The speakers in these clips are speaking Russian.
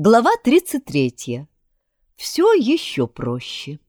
Глава 33. Все еще проще.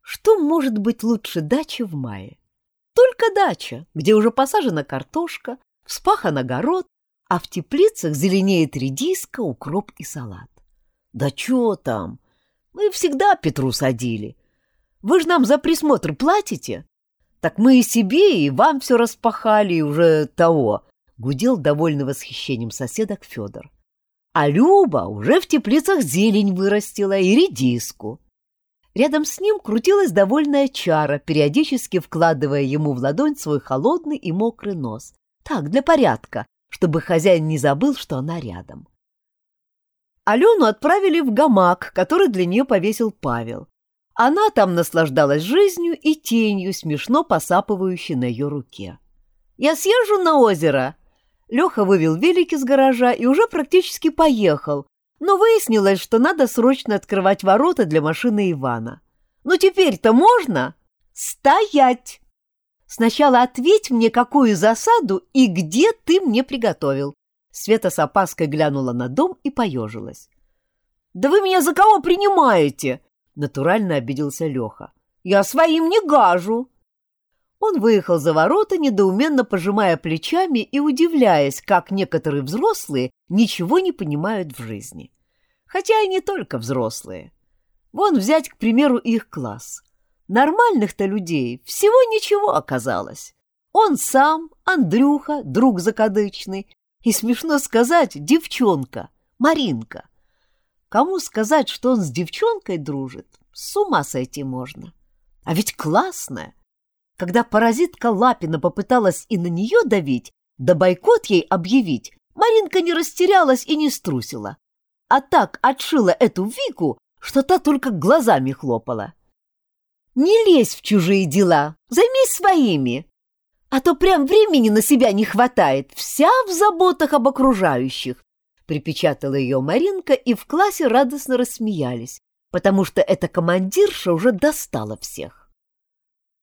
Что может быть лучше дачи в мае? Только дача, где уже посажена картошка, вспахан огород, а в теплицах зеленеет редиска, укроп и салат. Да чё там? Мы всегда Петру садили. Вы же нам за присмотр платите? Так мы и себе, и вам все распахали, и уже того, — гудел довольный восхищением соседок Федор. А Люба уже в теплицах зелень вырастила и редиску. Рядом с ним крутилась довольная чара, периодически вкладывая ему в ладонь свой холодный и мокрый нос. Так, для порядка, чтобы хозяин не забыл, что она рядом. Алену отправили в гамак, который для нее повесил Павел. Она там наслаждалась жизнью и тенью, смешно посапывающей на ее руке. «Я съезжу на озеро!» Леха вывел велик из гаража и уже практически поехал, но выяснилось, что надо срочно открывать ворота для машины Ивана. «Ну теперь-то можно?» «Стоять!» «Сначала ответь мне, какую засаду и где ты мне приготовил?» Света с опаской глянула на дом и поежилась. «Да вы меня за кого принимаете?» Натурально обиделся Леха. «Я своим не гажу!» Он выехал за ворота, недоуменно пожимая плечами и удивляясь, как некоторые взрослые ничего не понимают в жизни. Хотя и не только взрослые. Вон взять, к примеру, их класс. Нормальных-то людей всего ничего оказалось. Он сам, Андрюха, друг закадычный, и, смешно сказать, девчонка, Маринка. Кому сказать, что он с девчонкой дружит, с ума сойти можно. А ведь классная. Когда паразитка Лапина попыталась и на нее давить, да бойкот ей объявить, Маринка не растерялась и не струсила. А так отшила эту Вику, что та только глазами хлопала. «Не лезь в чужие дела, займись своими!» А то прям времени на себя не хватает, вся в заботах об окружающих, припечатала ее Маринка, и в классе радостно рассмеялись, потому что эта командирша уже достала всех.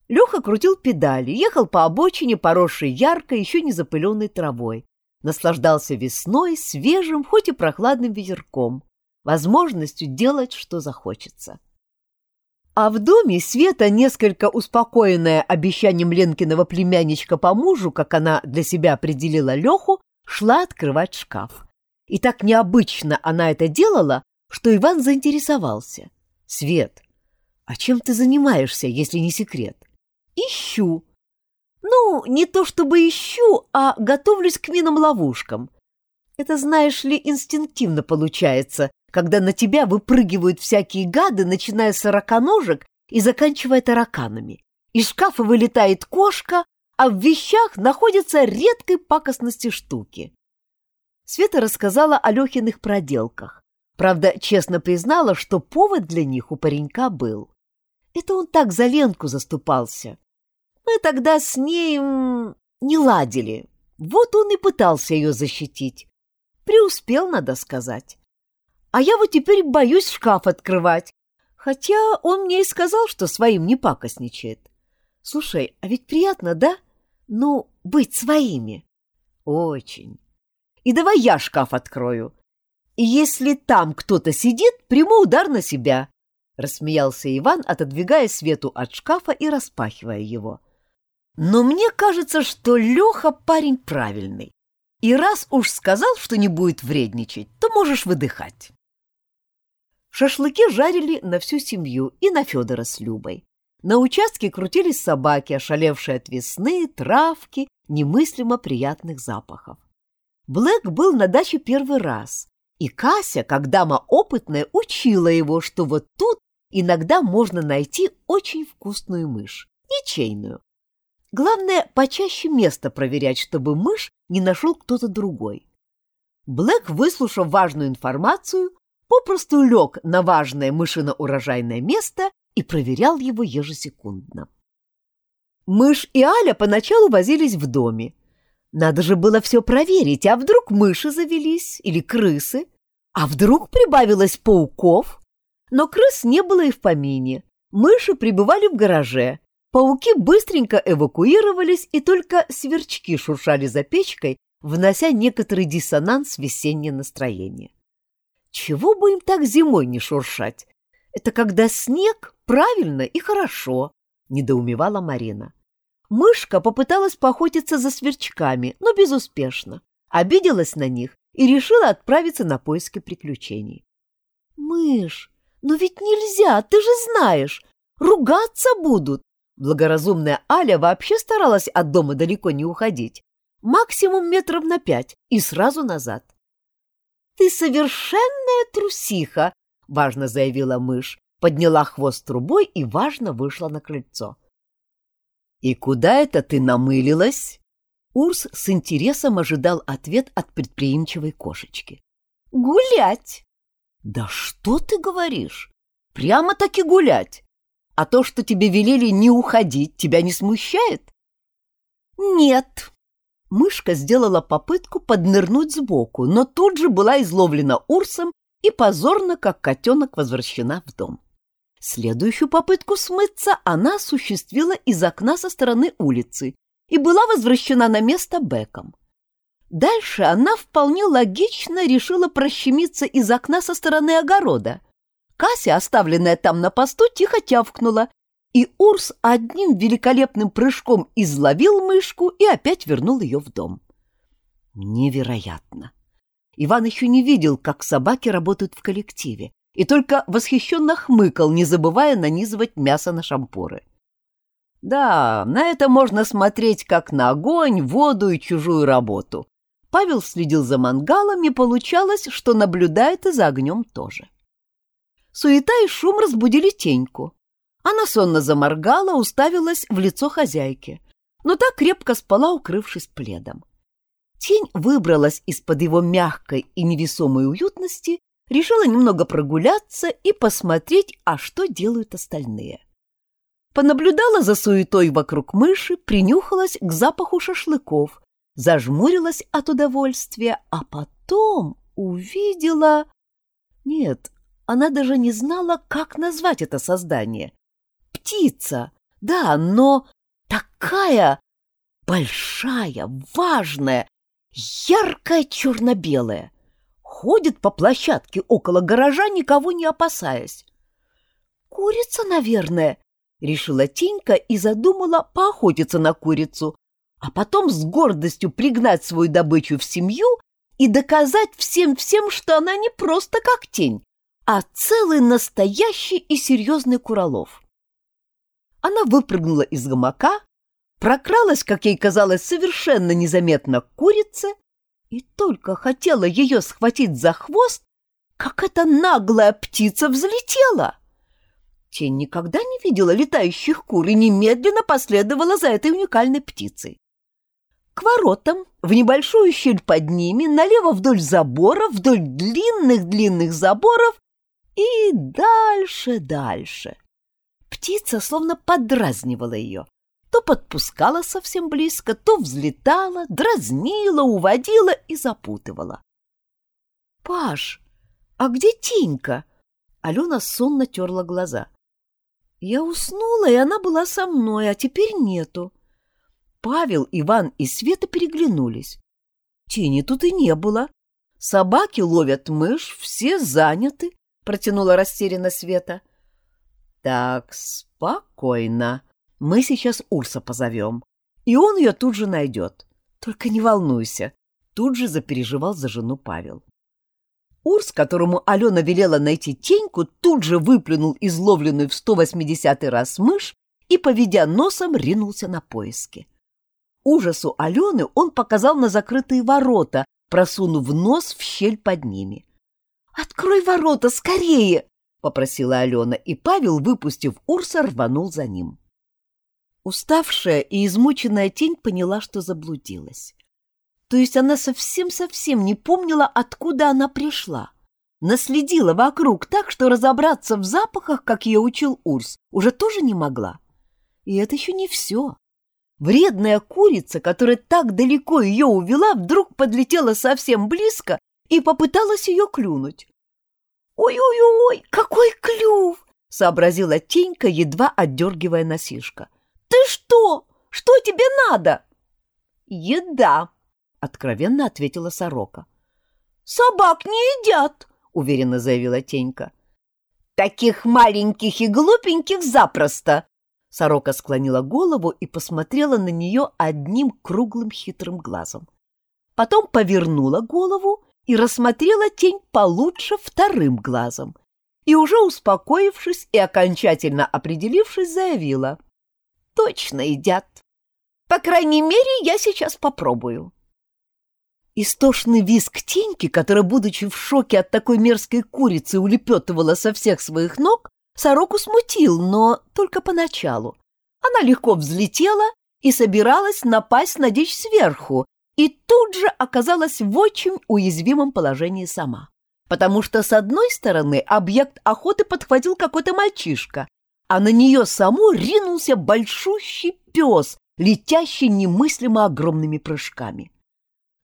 Леха крутил педали, ехал по обочине, поросшей яркой, еще не запыленной травой. Наслаждался весной, свежим, хоть и прохладным ветерком, возможностью делать, что захочется. А в доме Света, несколько успокоенная обещанием Ленкиного племянничка по мужу, как она для себя определила Леху, шла открывать шкаф. И так необычно она это делала, что Иван заинтересовался. «Свет, а чем ты занимаешься, если не секрет?» Ищу. Ну, не то чтобы ищу, а готовлюсь к минам-ловушкам. Это, знаешь ли, инстинктивно получается, когда на тебя выпрыгивают всякие гады, начиная с сороконожек и заканчивая тараканами. Из шкафа вылетает кошка, а в вещах находятся редкой пакостности штуки. Света рассказала о Лехиных проделках. Правда, честно признала, что повод для них у паренька был. Это он так за Ленку заступался. Мы тогда с ней не ладили. Вот он и пытался ее защитить. Преуспел, надо сказать. А я вот теперь боюсь шкаф открывать. Хотя он мне и сказал, что своим не пакостничает. Слушай, а ведь приятно, да? Ну, быть своими. Очень. И давай я шкаф открою. И если там кто-то сидит, приму удар на себя. Рассмеялся Иван, отодвигая Свету от шкафа и распахивая его. — но мне кажется, что Леха парень правильный. И раз уж сказал, что не будет вредничать, то можешь выдыхать. Шашлыки жарили на всю семью и на Федора с Любой. На участке крутились собаки, ошалевшие от весны, травки, немыслимо приятных запахов. Блэк был на даче первый раз, и Кася, как дама опытная, учила его, что вот тут иногда можно найти очень вкусную мышь, ничейную, Главное, почаще место проверять, чтобы мышь не нашел кто-то другой. Блэк, выслушав важную информацию, попросту лег на важное мышино-урожайное место и проверял его ежесекундно. Мышь и Аля поначалу возились в доме. Надо же было все проверить, а вдруг мыши завелись или крысы, а вдруг прибавилось пауков. Но крыс не было и в помине. Мыши пребывали в гараже, Пауки быстренько эвакуировались, и только сверчки шуршали за печкой, внося некоторый диссонанс в весеннее настроение. Чего бы им так зимой не шуршать? Это когда снег, правильно и хорошо, недоумевала Марина. Мышка попыталась поохотиться за сверчками, но безуспешно. Обиделась на них и решила отправиться на поиски приключений. «Мышь, но ведь нельзя, ты же знаешь, ругаться будут!» Благоразумная Аля вообще старалась от дома далеко не уходить. Максимум метров на пять и сразу назад. «Ты совершенная трусиха!» — важно заявила мышь, подняла хвост трубой и важно вышла на крыльцо. «И куда это ты намылилась?» Урс с интересом ожидал ответ от предприимчивой кошечки. «Гулять!» «Да что ты говоришь? Прямо-таки гулять! А то, что тебе велели не уходить, тебя не смущает?» «Нет!» Мышка сделала попытку поднырнуть сбоку, но тут же была изловлена Урсом и позорно, как котенок, возвращена в дом. Следующую попытку смыться она осуществила из окна со стороны улицы и была возвращена на место Беком. Дальше она вполне логично решила прощемиться из окна со стороны огорода. Кася, оставленная там на посту, тихо тявкнула, и Урс одним великолепным прыжком изловил мышку и опять вернул ее в дом. Невероятно! Иван еще не видел, как собаки работают в коллективе, и только восхищенно хмыкал, не забывая нанизывать мясо на шампуры. Да, на это можно смотреть как на огонь, воду и чужую работу. Павел следил за мангалом, и получалось, что наблюдает и за огнем тоже. Суета и шум разбудили Теньку. Она сонно заморгала, уставилась в лицо хозяйки, но та крепко спала, укрывшись пледом. Тень выбралась из-под его мягкой и невесомой уютности, решила немного прогуляться и посмотреть, а что делают остальные понаблюдала за суетой вокруг мыши, принюхалась к запаху шашлыков, зажмурилась от удовольствия, а потом увидела... Нет, она даже не знала, как назвать это создание. Птица, да, но такая большая, важная, яркая черно-белая. Ходит по площадке около гаража, никого не опасаясь. «Курица, наверное», решила Тенька и задумала поохотиться на курицу, а потом с гордостью пригнать свою добычу в семью и доказать всем-всем, что она не просто как тень, а целый настоящий и серьезный Куролов. Она выпрыгнула из гамака, прокралась, как ей казалось, совершенно незаметно к курице и только хотела ее схватить за хвост, как эта наглая птица взлетела. Тень никогда не видела летающих кур и немедленно последовала за этой уникальной птицей. К воротам, в небольшую щель под ними, налево вдоль забора, вдоль длинных-длинных заборов и дальше, дальше. Птица словно подразнивала ее. То подпускала совсем близко, то взлетала, дразнила, уводила и запутывала. «Паш, а где Тинька?» Алена сонно терла глаза. Я уснула, и она была со мной, а теперь нету. Павел, Иван и Света переглянулись. Тени тут и не было. Собаки ловят мышь, все заняты, протянула растерянно Света. Так, спокойно. Мы сейчас Урса позовем, и он ее тут же найдет. Только не волнуйся, тут же запереживал за жену Павел. Урс, которому Алена велела найти теньку, тут же выплюнул изловленную в 180 раз мышь и, поведя носом, ринулся на поиски. Ужасу Алены он показал на закрытые ворота, просунув нос в щель под ними. «Открой ворота скорее!» — попросила Алена, и Павел, выпустив Урса, рванул за ним. Уставшая и измученная тень поняла, что заблудилась. То есть она совсем-совсем не помнила, откуда она пришла. Наследила вокруг так, что разобраться в запахах, как ее учил Урс, уже тоже не могла. И это еще не все. Вредная курица, которая так далеко ее увела, вдруг подлетела совсем близко и попыталась ее клюнуть. «Ой-ой-ой, какой клюв!» — сообразила Тенька, едва отдергивая носишка. «Ты что? Что тебе надо?» «Еда!» откровенно ответила сорока. «Собак не едят!» — уверенно заявила Тенька. «Таких маленьких и глупеньких запросто!» Сорока склонила голову и посмотрела на нее одним круглым хитрым глазом. Потом повернула голову и рассмотрела тень получше вторым глазом. И уже успокоившись и окончательно определившись, заявила. «Точно едят. По крайней мере, я сейчас попробую». Истошный визг Теньки, которая, будучи в шоке от такой мерзкой курицы, улепетывала со всех своих ног, сороку смутил, но только поначалу. Она легко взлетела и собиралась напасть на дичь сверху, и тут же оказалась в очень уязвимом положении сама. Потому что, с одной стороны, объект охоты подхватил какой-то мальчишка, а на нее саму ринулся большущий пес, летящий немыслимо огромными прыжками.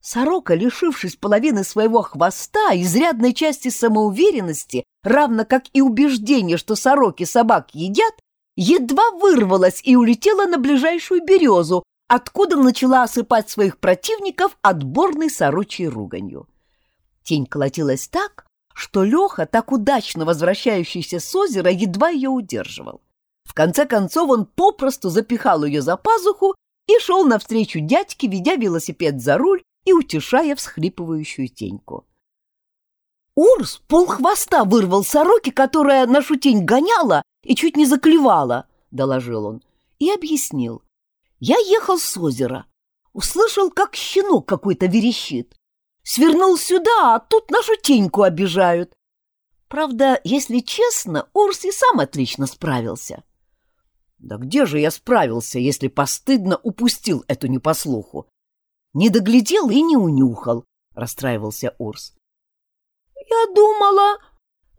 Сорока, лишившись половины своего хвоста, изрядной части самоуверенности, равно как и убеждения, что сороки собак едят, едва вырвалась и улетела на ближайшую березу, откуда начала осыпать своих противников отборной сорочей руганью. Тень колотилась так, что Леха, так удачно возвращающийся с озера, едва ее удерживал. В конце концов он попросту запихал ее за пазуху и шел навстречу дядьке, ведя велосипед за руль и утешая всхлипывающую теньку. Урс полхвоста вырвал сороки, которая нашу тень гоняла и чуть не заклевала, — доложил он, и объяснил. Я ехал с озера, услышал, как щенок какой-то верещит. Свернул сюда, а тут нашу теньку обижают. Правда, если честно, Урс и сам отлично справился. Да где же я справился, если постыдно упустил эту непослуху? Не доглядел и не унюхал, — расстраивался Урс. — Я думала,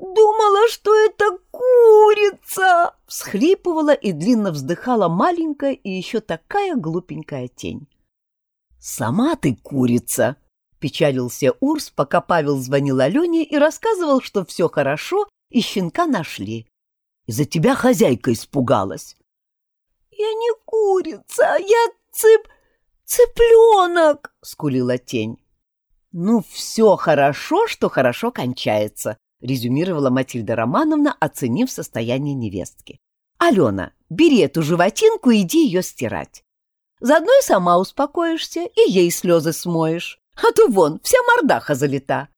думала, что это курица! — всхлипывала и длинно вздыхала маленькая и еще такая глупенькая тень. — Сама ты курица! — печалился Урс, пока Павел звонил Алене и рассказывал, что все хорошо, и щенка нашли. Из-за тебя хозяйка испугалась. — Я не курица, я цып... «Цыпленок!» — скулила тень. «Ну, все хорошо, что хорошо кончается», — резюмировала Матильда Романовна, оценив состояние невестки. «Алена, бери эту животинку и иди ее стирать. Заодно и сама успокоишься, и ей слезы смоешь. А то вон, вся мордаха залита».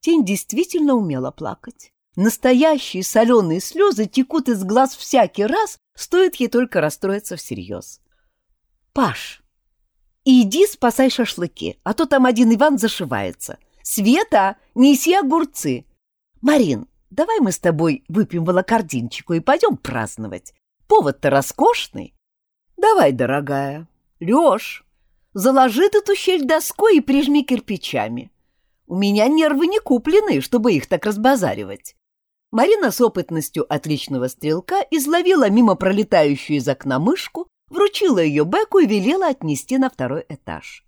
Тень действительно умела плакать. Настоящие соленые слезы текут из глаз всякий раз, стоит ей только расстроиться всерьез. «Паш, иди спасай шашлыки, а то там один Иван зашивается. Света, неси огурцы. Марин, давай мы с тобой выпьем волокординчику и пойдем праздновать. Повод-то роскошный. Давай, дорогая. Лёш, заложи ты ту щель доской и прижми кирпичами. У меня нервы не куплены, чтобы их так разбазаривать. Марина с опытностью отличного стрелка изловила мимо пролетающую из окна мышку, вручила ее Беку и велела отнести на второй этаж.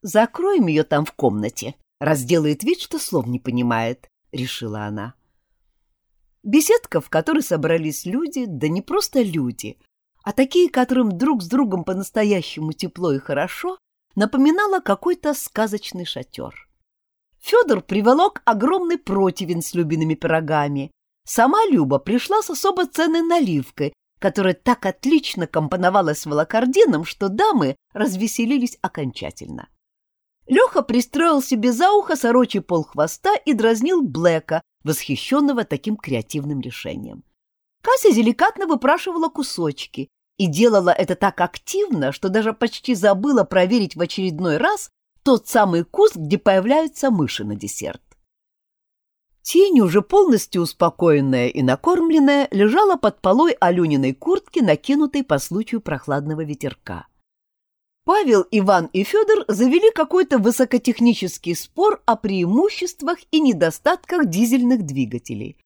«Закроем ее там в комнате, раз делает вид, что слов не понимает», — решила она. Беседка, в которой собрались люди, да не просто люди, а такие, которым друг с другом по-настоящему тепло и хорошо, напоминала какой-то сказочный шатер. Федор приволок огромный противень с любиными пирогами. Сама Люба пришла с особо ценной наливкой, которая так отлично компоновалась с волокордином, что дамы развеселились окончательно. Леха пристроил себе за ухо сорочий пол хвоста и дразнил Блэка, восхищенного таким креативным решением. Кася деликатно выпрашивала кусочки и делала это так активно, что даже почти забыла проверить в очередной раз тот самый куст, где появляются мыши на десерт. Тень, уже полностью успокоенная и накормленная, лежала под полой Алюниной куртки, накинутой по случаю прохладного ветерка. Павел, Иван и Федор завели какой-то высокотехнический спор о преимуществах и недостатках дизельных двигателей.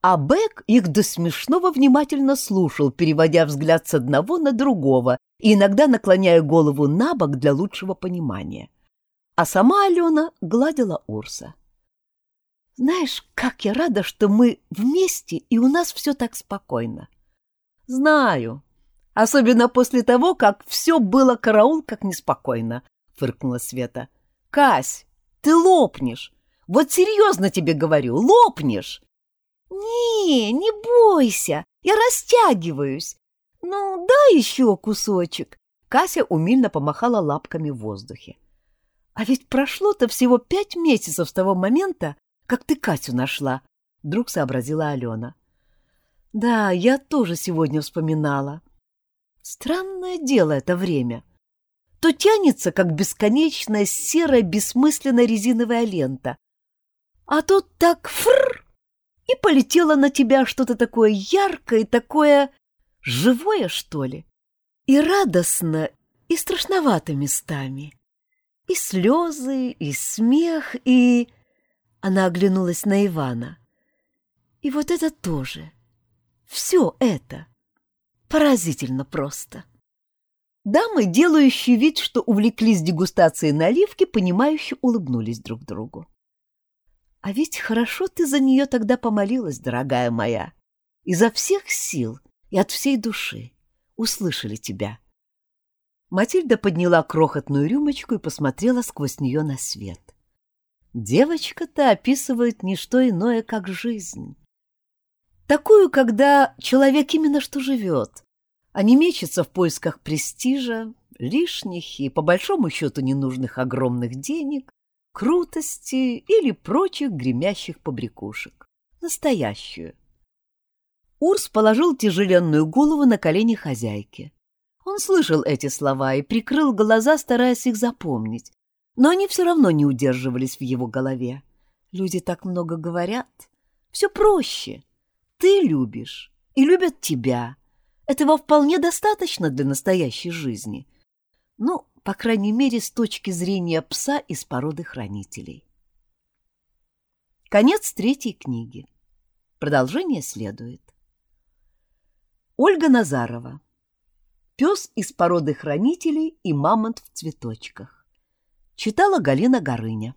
А Бек их до смешного внимательно слушал, переводя взгляд с одного на другого и иногда наклоняя голову на бок для лучшего понимания. А сама Алена гладила Урса. Знаешь, как я рада, что мы вместе, и у нас все так спокойно. Знаю. Особенно после того, как все было караул как неспокойно, фыркнула Света. Кась, ты лопнешь. Вот серьезно тебе говорю, лопнешь. Не, не бойся, я растягиваюсь. Ну, дай еще кусочек. Кася умильно помахала лапками в воздухе. А ведь прошло-то всего пять месяцев с того момента, как ты Катю нашла, — вдруг сообразила Алена. Да, я тоже сегодня вспоминала. Странное дело это время. То тянется, как бесконечная серая бессмысленная резиновая лента, а тут так фр и полетело на тебя что-то такое яркое, такое живое, что ли, и радостно, и страшновато местами. И слезы, и смех, и... Она оглянулась на Ивана. И вот это тоже. Все это. Поразительно просто. Дамы, делающие вид, что увлеклись дегустацией наливки, понимающе улыбнулись друг другу. А ведь хорошо ты за нее тогда помолилась, дорогая моя. Изо всех сил и от всей души. Услышали тебя. Матильда подняла крохотную рюмочку и посмотрела сквозь нее на свет. Девочка-то описывает не что иное, как жизнь. Такую, когда человек именно что живет, а не мечется в поисках престижа, лишних и, по большому счету, ненужных огромных денег, крутости или прочих гремящих побрякушек. Настоящую. Урс положил тяжеленную голову на колени хозяйки. Он слышал эти слова и прикрыл глаза, стараясь их запомнить. Но они все равно не удерживались в его голове. Люди так много говорят. Все проще. Ты любишь, и любят тебя. Этого вполне достаточно для настоящей жизни. Ну, по крайней мере, с точки зрения пса из породы хранителей. Конец третьей книги. Продолжение следует. Ольга Назарова Пес из породы хранителей и мамонт в цветочках. Читала Галина Горыня.